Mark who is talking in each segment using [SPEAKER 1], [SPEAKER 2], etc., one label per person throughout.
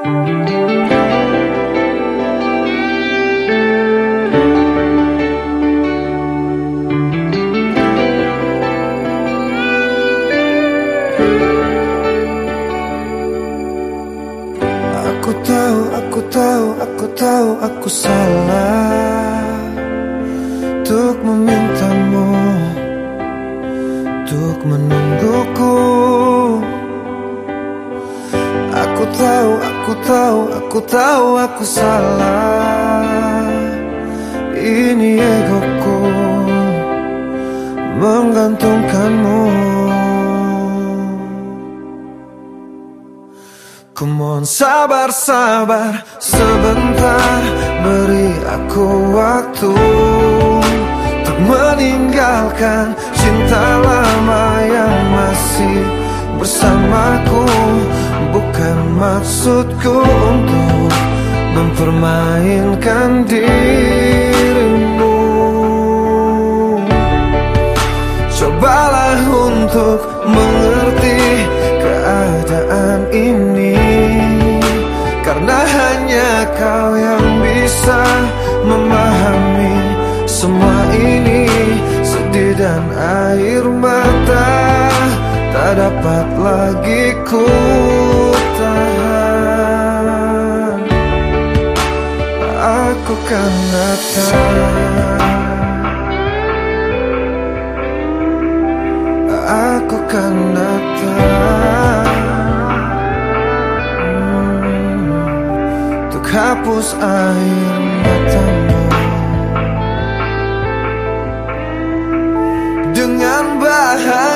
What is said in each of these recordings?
[SPEAKER 1] Aku tahu, aku tahu, aku tahu aku salah. Untuk memintamu Untuk menungguku tahu, aku tahu, aku tahu aku salah. Ini egoku Menggantungkanmu. Ku mohon sabar, sabar sebentar Beri aku waktu Untuk meninggalkan cinta lama yang masih bersamaku. Bukan maksudku untuk mempermainkan dirimu. Cobalah untuk mengerti keadaan ini. Karena hanya kau yang bisa memahami semua ini. Sedih dan air mata tak dapat lagi ku tahan. Aku kan datang. Aku kan datang. Hmm, Untuk hapus air matamu. Dengan bahagia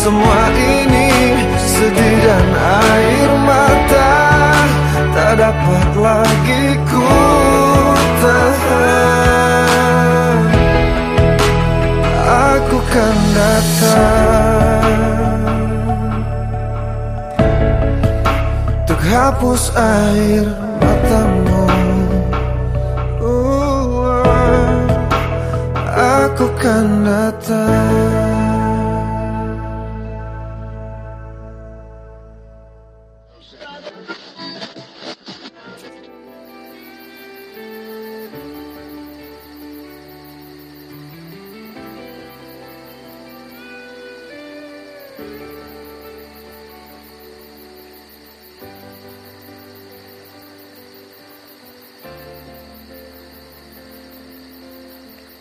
[SPEAKER 1] semua ini Sedih dan air mata tak dapat lagi ku tahan. Aku kan datang Untuk hapus air matamu. Uh, Aku kan datang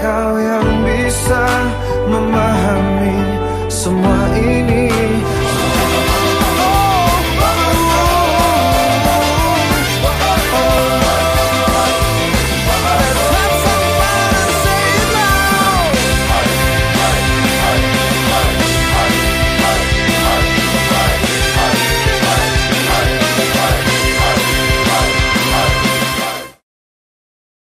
[SPEAKER 1] Karena hanya